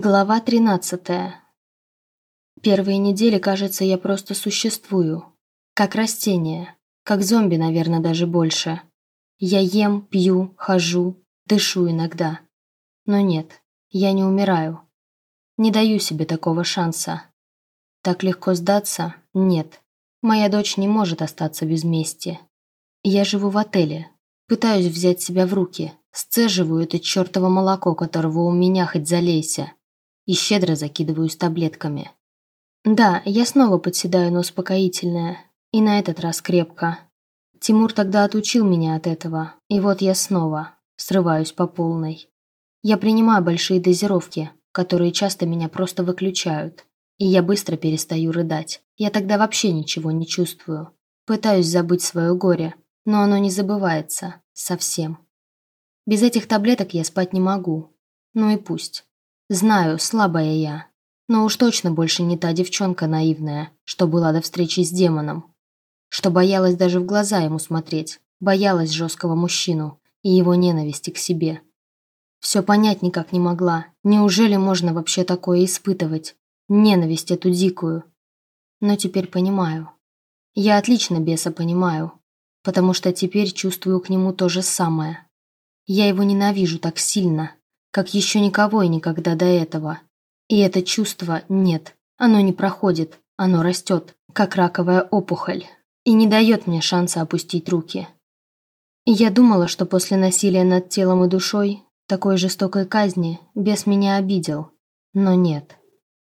Глава 13. Первые недели, кажется, я просто существую. Как растение. Как зомби, наверное, даже больше. Я ем, пью, хожу, дышу иногда. Но нет, я не умираю. Не даю себе такого шанса. Так легко сдаться? Нет. Моя дочь не может остаться без мести. Я живу в отеле. Пытаюсь взять себя в руки. Сцеживаю это чертово молоко, которого у меня хоть залейся и щедро закидываюсь таблетками. Да, я снова подседаю на успокоительное, и на этот раз крепко. Тимур тогда отучил меня от этого, и вот я снова срываюсь по полной. Я принимаю большие дозировки, которые часто меня просто выключают, и я быстро перестаю рыдать. Я тогда вообще ничего не чувствую. Пытаюсь забыть свое горе, но оно не забывается. Совсем. Без этих таблеток я спать не могу. Ну и пусть. Знаю, слабая я. Но уж точно больше не та девчонка наивная, что была до встречи с демоном. Что боялась даже в глаза ему смотреть. Боялась жесткого мужчину и его ненависти к себе. Все понять никак не могла. Неужели можно вообще такое испытывать? Ненависть эту дикую. Но теперь понимаю. Я отлично беса понимаю. Потому что теперь чувствую к нему то же самое. Я его ненавижу так сильно, как еще никого и никогда до этого. И это чувство нет, оно не проходит, оно растет, как раковая опухоль, и не дает мне шанса опустить руки. я думала, что после насилия над телом и душой, такой жестокой казни, бес меня обидел. Но нет.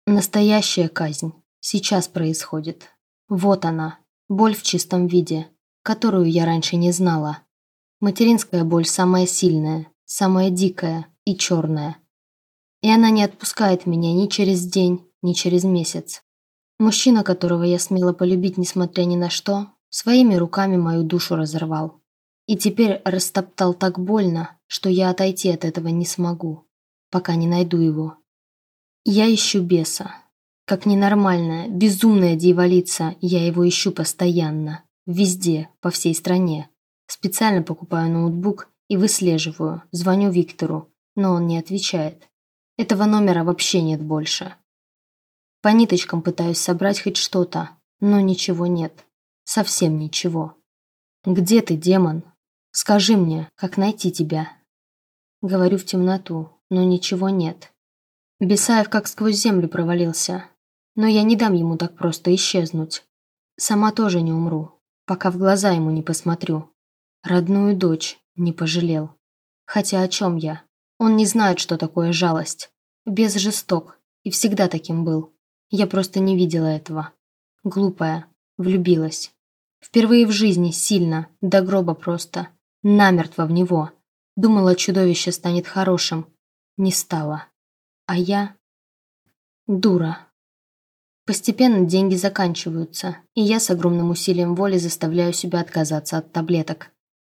Настоящая казнь сейчас происходит. Вот она, боль в чистом виде, которую я раньше не знала. Материнская боль самая сильная, самая дикая, и черная. И она не отпускает меня ни через день, ни через месяц. Мужчина, которого я смела полюбить, несмотря ни на что, своими руками мою душу разорвал. И теперь растоптал так больно, что я отойти от этого не смогу, пока не найду его. Я ищу беса. Как ненормальная, безумная дьяволица, я его ищу постоянно. Везде, по всей стране. Специально покупаю ноутбук и выслеживаю, звоню Виктору, но он не отвечает. Этого номера вообще нет больше. По ниточкам пытаюсь собрать хоть что-то, но ничего нет. Совсем ничего. «Где ты, демон? Скажи мне, как найти тебя?» Говорю в темноту, но ничего нет. Бесаев как сквозь землю провалился. Но я не дам ему так просто исчезнуть. Сама тоже не умру, пока в глаза ему не посмотрю. Родную дочь не пожалел. Хотя о чем я? Он не знает, что такое жалость. Без жесток. И всегда таким был. Я просто не видела этого. Глупая. Влюбилась. Впервые в жизни сильно, до гроба просто. Намертво в него. Думала, чудовище станет хорошим. Не стало. А я... Дура. Постепенно деньги заканчиваются, и я с огромным усилием воли заставляю себя отказаться от таблеток.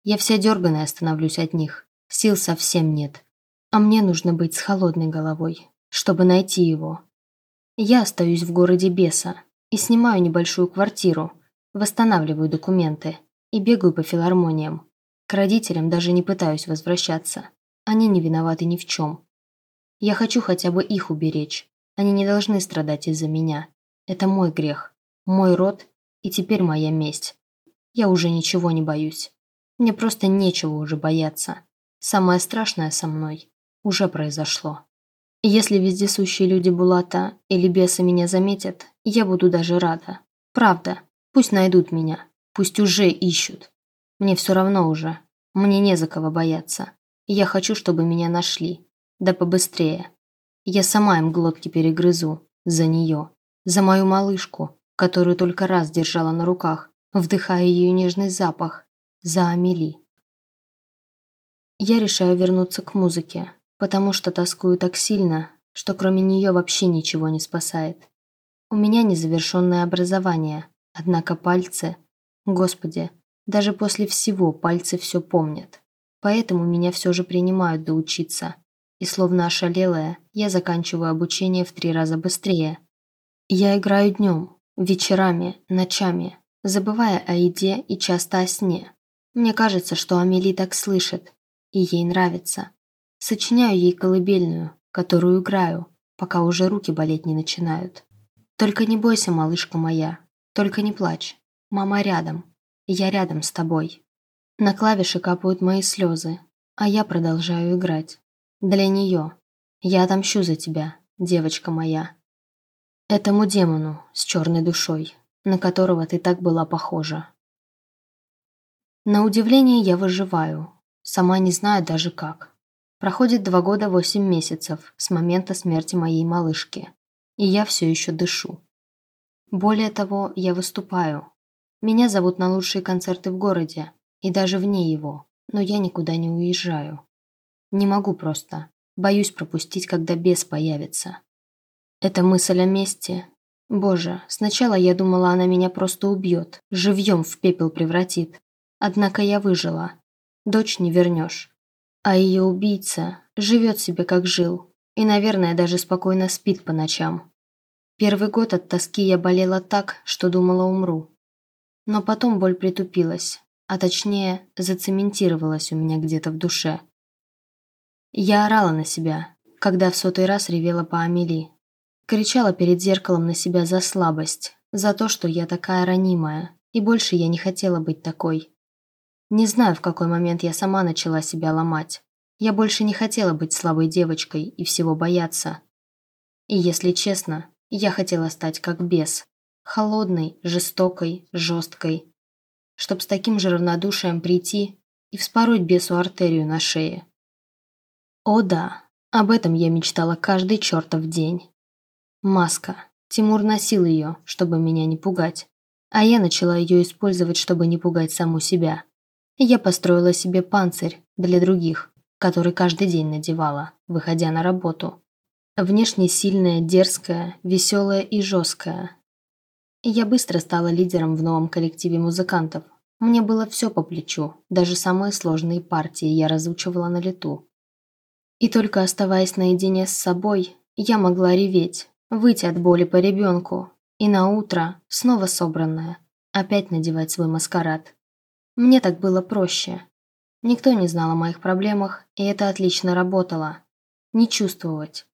Я вся дерганая становлюсь от них. Сил совсем нет. А мне нужно быть с холодной головой, чтобы найти его. Я остаюсь в городе Беса и снимаю небольшую квартиру, восстанавливаю документы и бегаю по филармониям. К родителям даже не пытаюсь возвращаться. Они не виноваты ни в чем. Я хочу хотя бы их уберечь. Они не должны страдать из-за меня. Это мой грех, мой род и теперь моя месть. Я уже ничего не боюсь. Мне просто нечего уже бояться. Самое страшное со мной уже произошло. Если вездесущие люди Булата или бесы меня заметят, я буду даже рада. Правда, пусть найдут меня, пусть уже ищут. Мне все равно уже, мне не за кого бояться. Я хочу, чтобы меня нашли. Да побыстрее. Я сама им глотки перегрызу. За нее. За мою малышку, которую только раз держала на руках, вдыхая ее нежный запах. За Амели. Я решаю вернуться к музыке, потому что тоскую так сильно, что кроме нее вообще ничего не спасает. У меня незавершенное образование, однако пальцы... Господи, даже после всего пальцы все помнят. Поэтому меня все же принимают доучиться. И словно ошалелая, я заканчиваю обучение в три раза быстрее. Я играю днем, вечерами, ночами, забывая о еде и часто о сне. Мне кажется, что Амели так слышит, и ей нравится. Сочиняю ей колыбельную, которую играю, пока уже руки болеть не начинают. Только не бойся, малышка моя, только не плачь. Мама рядом, я рядом с тобой. На клавиши капают мои слезы, а я продолжаю играть. Для нее. Я отомщу за тебя, девочка моя. Этому демону с черной душой, на которого ты так была похожа. На удивление я выживаю, сама не знаю даже как. Проходит два года восемь месяцев с момента смерти моей малышки, и я все еще дышу. Более того, я выступаю. Меня зовут на лучшие концерты в городе, и даже вне его, но я никуда не уезжаю. Не могу просто. Боюсь пропустить, когда бес появится. Эта мысль о мести... Боже, сначала я думала, она меня просто убьет, живьем в пепел превратит. Однако я выжила. Дочь не вернешь. А ее убийца живет себе как жил. И, наверное, даже спокойно спит по ночам. Первый год от тоски я болела так, что думала умру. Но потом боль притупилась, а точнее зацементировалась у меня где-то в душе. Я орала на себя, когда в сотый раз ревела по Амели. Кричала перед зеркалом на себя за слабость, за то, что я такая ранимая, и больше я не хотела быть такой. Не знаю, в какой момент я сама начала себя ломать. Я больше не хотела быть слабой девочкой и всего бояться. И если честно, я хотела стать как бес. Холодной, жестокой, жесткой. Чтоб с таким же равнодушием прийти и вспороть бесу артерию на шее. О да, об этом я мечтала каждый чертов день. Маска. Тимур носил ее, чтобы меня не пугать. А я начала ее использовать, чтобы не пугать саму себя. Я построила себе панцирь для других, который каждый день надевала, выходя на работу. Внешне сильная, дерзкая, веселая и жесткая. Я быстро стала лидером в новом коллективе музыкантов. Мне было все по плечу, даже самые сложные партии я разучивала на лету. И только оставаясь наедине с собой, я могла реветь, выйти от боли по ребенку, и на утро, снова собранная, опять надевать свой маскарад. Мне так было проще. Никто не знал о моих проблемах, и это отлично работало. Не чувствовать.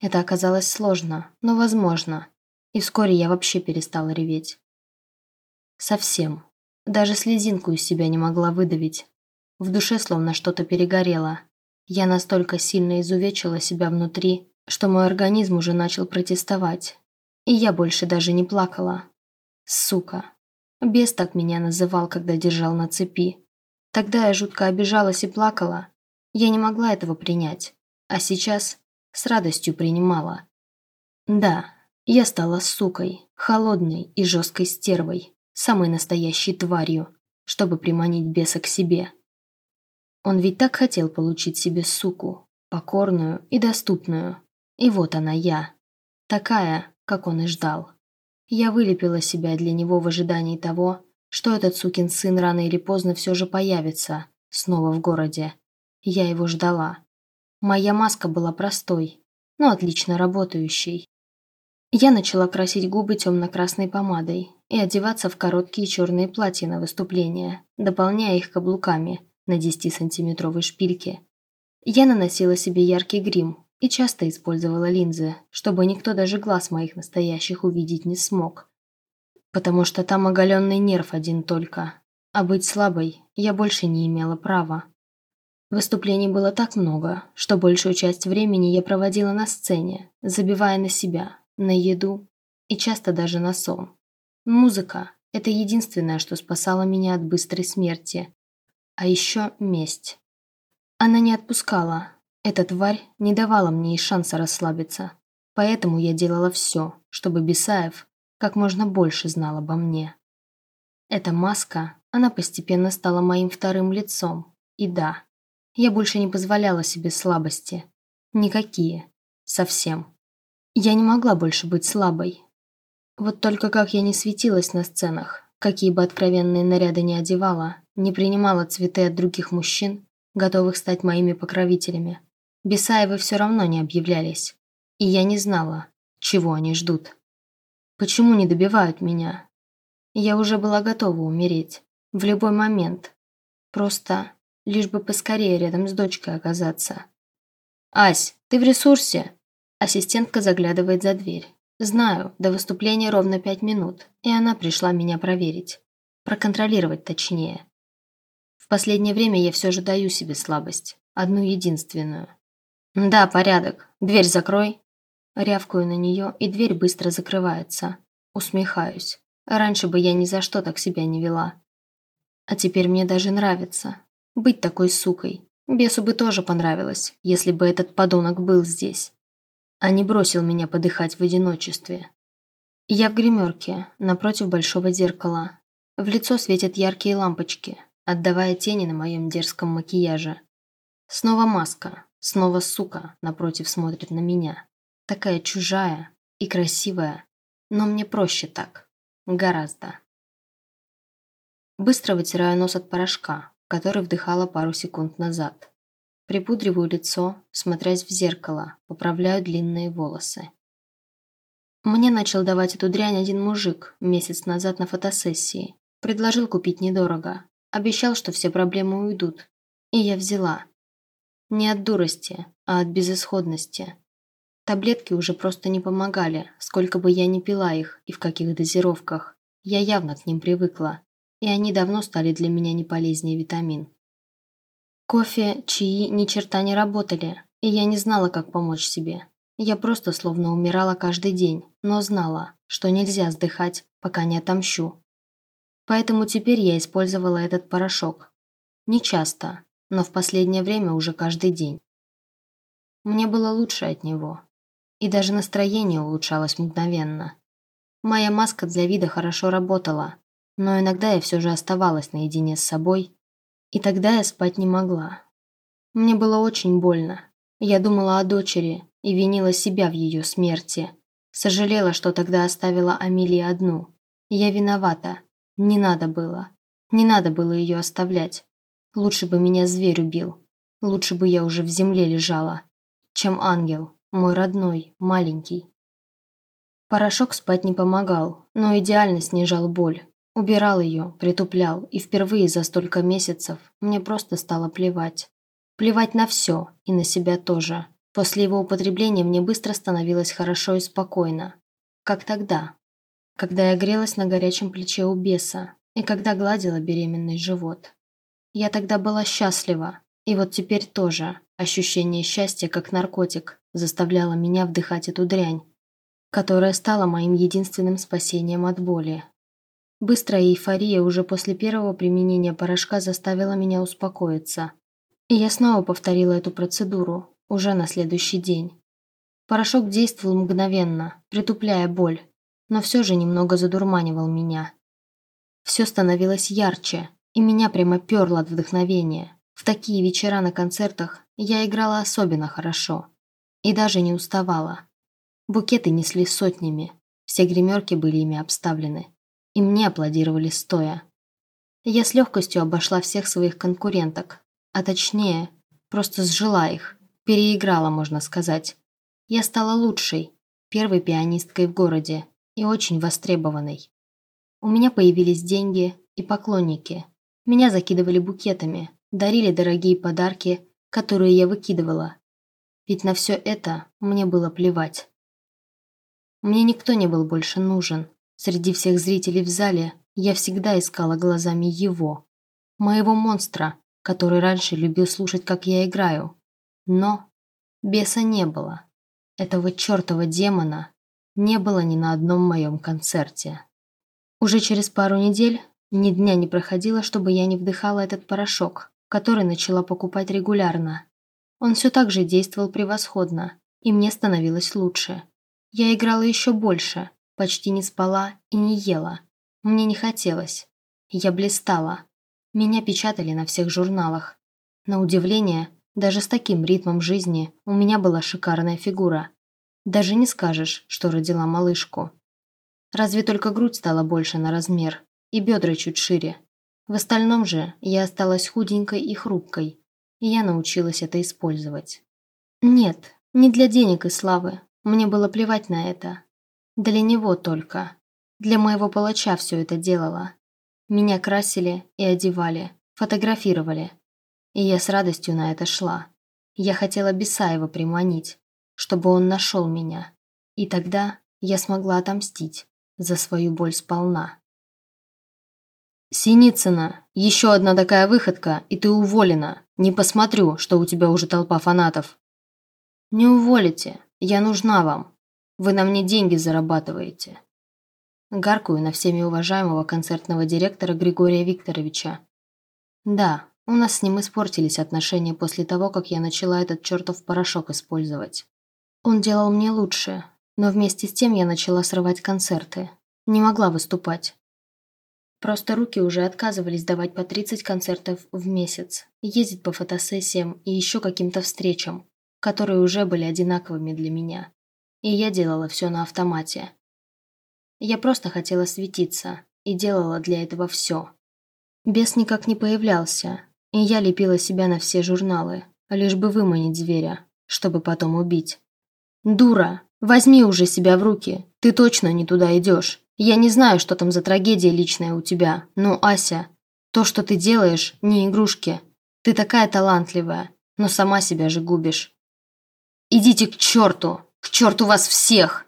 Это оказалось сложно, но возможно. И вскоре я вообще перестала реветь. Совсем. Даже слезинку из себя не могла выдавить. В душе словно что-то перегорело. Я настолько сильно изувечила себя внутри, что мой организм уже начал протестовать. И я больше даже не плакала. Сука. Бес так меня называл, когда держал на цепи. Тогда я жутко обижалась и плакала. Я не могла этого принять. А сейчас с радостью принимала. Да, я стала сукой, холодной и жесткой стервой, самой настоящей тварью, чтобы приманить беса к себе. Он ведь так хотел получить себе суку, покорную и доступную. И вот она я, такая, как он и ждал. Я вылепила себя для него в ожидании того, что этот сукин сын рано или поздно все же появится, снова в городе. Я его ждала. Моя маска была простой, но отлично работающей. Я начала красить губы темно-красной помадой и одеваться в короткие черные платья на выступления, дополняя их каблуками на 10-сантиметровой шпильке. Я наносила себе яркий грим, и часто использовала линзы, чтобы никто даже глаз моих настоящих увидеть не смог. Потому что там оголенный нерв один только, а быть слабой я больше не имела права. Выступлений было так много, что большую часть времени я проводила на сцене, забивая на себя, на еду и часто даже на сон. Музыка – это единственное, что спасало меня от быстрой смерти. А еще месть. Она не отпускала, эта тварь не давала мне и шанса расслабиться. Поэтому я делала все, чтобы Бесаев как можно больше знал обо мне. Эта маска, она постепенно стала моим вторым лицом. И да, я больше не позволяла себе слабости. Никакие. Совсем. Я не могла больше быть слабой. Вот только как я не светилась на сценах, какие бы откровенные наряды не одевала, не принимала цветы от других мужчин, готовых стать моими покровителями, Бесаевы все равно не объявлялись. И я не знала, чего они ждут. Почему не добивают меня? Я уже была готова умереть. В любой момент. Просто лишь бы поскорее рядом с дочкой оказаться. «Ась, ты в ресурсе?» Ассистентка заглядывает за дверь. Знаю, до выступления ровно пять минут, и она пришла меня проверить. Проконтролировать точнее. В последнее время я все же даю себе слабость. Одну единственную. «Да, порядок. Дверь закрой». Рявкаю на нее, и дверь быстро закрывается. Усмехаюсь. Раньше бы я ни за что так себя не вела. А теперь мне даже нравится. Быть такой сукой. Бесу бы тоже понравилось, если бы этот подонок был здесь. А не бросил меня подыхать в одиночестве. Я в гримерке, напротив большого зеркала. В лицо светят яркие лампочки, отдавая тени на моем дерзком макияже. Снова маска, снова сука напротив смотрит на меня. Такая чужая и красивая, но мне проще так. Гораздо. Быстро вытираю нос от порошка, который вдыхала пару секунд назад. Припудриваю лицо, смотрясь в зеркало, поправляю длинные волосы. Мне начал давать эту дрянь один мужик месяц назад на фотосессии. Предложил купить недорого. Обещал, что все проблемы уйдут. И я взяла. Не от дурости, а от безысходности. Таблетки уже просто не помогали, сколько бы я ни пила их и в каких дозировках. Я явно к ним привыкла и они давно стали для меня не полезнее витамин. Кофе, чаи ни черта не работали, и я не знала, как помочь себе. Я просто словно умирала каждый день, но знала, что нельзя сдыхать, пока не отомщу. Поэтому теперь я использовала этот порошок. Не часто, но в последнее время уже каждый день. Мне было лучше от него. И даже настроение улучшалось мгновенно. Моя маска для вида хорошо работала, но иногда я все же оставалась наедине с собой, и тогда я спать не могла. Мне было очень больно. Я думала о дочери и винила себя в ее смерти. Сожалела, что тогда оставила Амилии одну. Я виновата. Не надо было. Не надо было ее оставлять. Лучше бы меня зверь убил. Лучше бы я уже в земле лежала, чем ангел, мой родной, маленький. Порошок спать не помогал, но идеально снижал боль. Убирал ее, притуплял, и впервые за столько месяцев мне просто стало плевать. Плевать на все, и на себя тоже. После его употребления мне быстро становилось хорошо и спокойно. Как тогда, когда я грелась на горячем плече у беса, и когда гладила беременный живот. Я тогда была счастлива, и вот теперь тоже ощущение счастья, как наркотик, заставляло меня вдыхать эту дрянь, которая стала моим единственным спасением от боли. Быстрая эйфория уже после первого применения порошка заставила меня успокоиться. И я снова повторила эту процедуру, уже на следующий день. Порошок действовал мгновенно, притупляя боль, но все же немного задурманивал меня. Все становилось ярче, и меня прямо перло от вдохновения. В такие вечера на концертах я играла особенно хорошо. И даже не уставала. Букеты несли сотнями, все гримерки были ими обставлены и мне аплодировали стоя. Я с легкостью обошла всех своих конкуренток, а точнее, просто сжила их, переиграла, можно сказать. Я стала лучшей, первой пианисткой в городе и очень востребованной. У меня появились деньги и поклонники. Меня закидывали букетами, дарили дорогие подарки, которые я выкидывала. Ведь на все это мне было плевать. Мне никто не был больше нужен. Среди всех зрителей в зале я всегда искала глазами его, моего монстра, который раньше любил слушать, как я играю. Но беса не было. Этого чертова демона не было ни на одном моем концерте. Уже через пару недель ни дня не проходило, чтобы я не вдыхала этот порошок, который начала покупать регулярно. Он все так же действовал превосходно, и мне становилось лучше. Я играла еще больше, Почти не спала и не ела. Мне не хотелось. Я блистала. Меня печатали на всех журналах. На удивление, даже с таким ритмом жизни у меня была шикарная фигура. Даже не скажешь, что родила малышку. Разве только грудь стала больше на размер, и бедра чуть шире. В остальном же я осталась худенькой и хрупкой, и я научилась это использовать. Нет, не для денег и славы. Мне было плевать на это. Для него только. Для моего палача все это делала. Меня красили и одевали, фотографировали. И я с радостью на это шла. Я хотела Бесаева приманить. чтобы он нашел меня. И тогда я смогла отомстить за свою боль сполна. «Синицына, еще одна такая выходка, и ты уволена. Не посмотрю, что у тебя уже толпа фанатов». «Не уволите, я нужна вам. Вы на мне деньги зарабатываете». Гаркую на всеми уважаемого концертного директора Григория Викторовича. Да, у нас с ним испортились отношения после того, как я начала этот чертов порошок использовать. Он делал мне лучше, но вместе с тем я начала срывать концерты. Не могла выступать. Просто руки уже отказывались давать по 30 концертов в месяц, ездить по фотосессиям и еще каким-то встречам, которые уже были одинаковыми для меня. И я делала все на автомате. Я просто хотела светиться и делала для этого все. Бес никак не появлялся, и я лепила себя на все журналы, лишь бы выманить зверя, чтобы потом убить. «Дура! Возьми уже себя в руки! Ты точно не туда идешь! Я не знаю, что там за трагедия личная у тебя, но, Ася, то, что ты делаешь, не игрушки. Ты такая талантливая, но сама себя же губишь. Идите к черту! К черту вас всех!»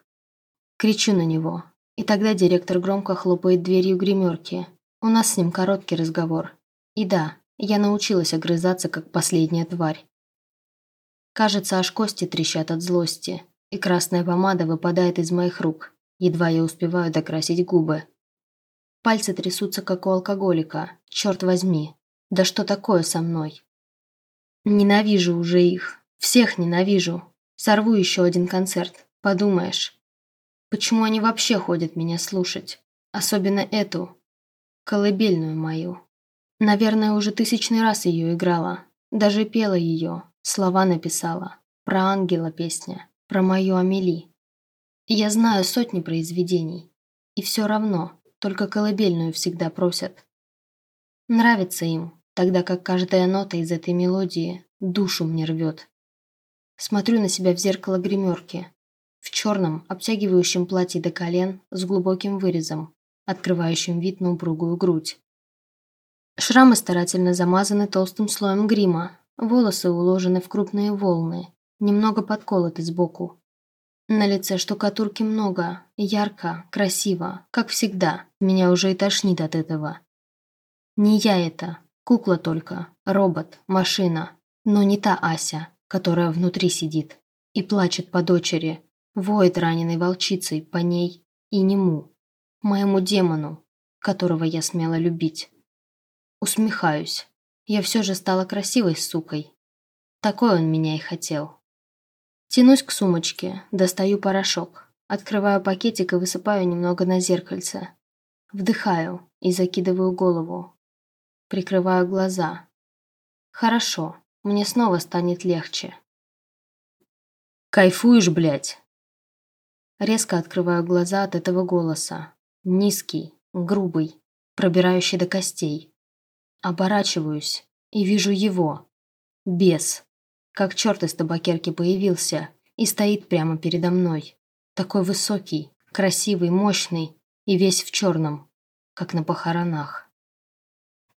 Кричу на него, и тогда директор громко хлопает дверью гримерки. У нас с ним короткий разговор. И да, я научилась огрызаться, как последняя тварь. Кажется, аж кости трещат от злости, и красная помада выпадает из моих рук. Едва я успеваю докрасить губы. Пальцы трясутся, как у алкоголика. Черт возьми, да что такое со мной? Ненавижу уже их. Всех ненавижу. Сорву еще один концерт. Подумаешь. Почему они вообще ходят меня слушать? Особенно эту. Колыбельную мою. Наверное, уже тысячный раз ее играла. Даже пела ее, слова написала. Про ангела песня, про мою Амели. Я знаю сотни произведений. И все равно, только колыбельную всегда просят. Нравится им, тогда как каждая нота из этой мелодии душу мне рвет. Смотрю на себя в зеркало гримерки. В черном, обтягивающем платье до колен с глубоким вырезом, открывающим вид на упругую грудь. Шрамы старательно замазаны толстым слоем грима, волосы уложены в крупные волны, немного подколоты сбоку. На лице штукатурки много, ярко, красиво, как всегда. Меня уже и тошнит от этого. Не я это, кукла только, робот, машина, но не та Ася, которая внутри сидит и плачет по дочери, воет раненой волчицей по ней и нему, моему демону, которого я смела любить. Усмехаюсь. Я все же стала красивой сукой. Такой он меня и хотел. Тянусь к сумочке, достаю порошок, открываю пакетик и высыпаю немного на зеркальце. Вдыхаю и закидываю голову. Прикрываю глаза. Хорошо, мне снова станет легче. «Кайфуешь, блядь?» Резко открываю глаза от этого голоса. Низкий, грубый, пробирающий до костей. Оборачиваюсь и вижу его. Бес. Как черт из табакерки появился и стоит прямо передо мной. Такой высокий, красивый, мощный и весь в черном, как на похоронах.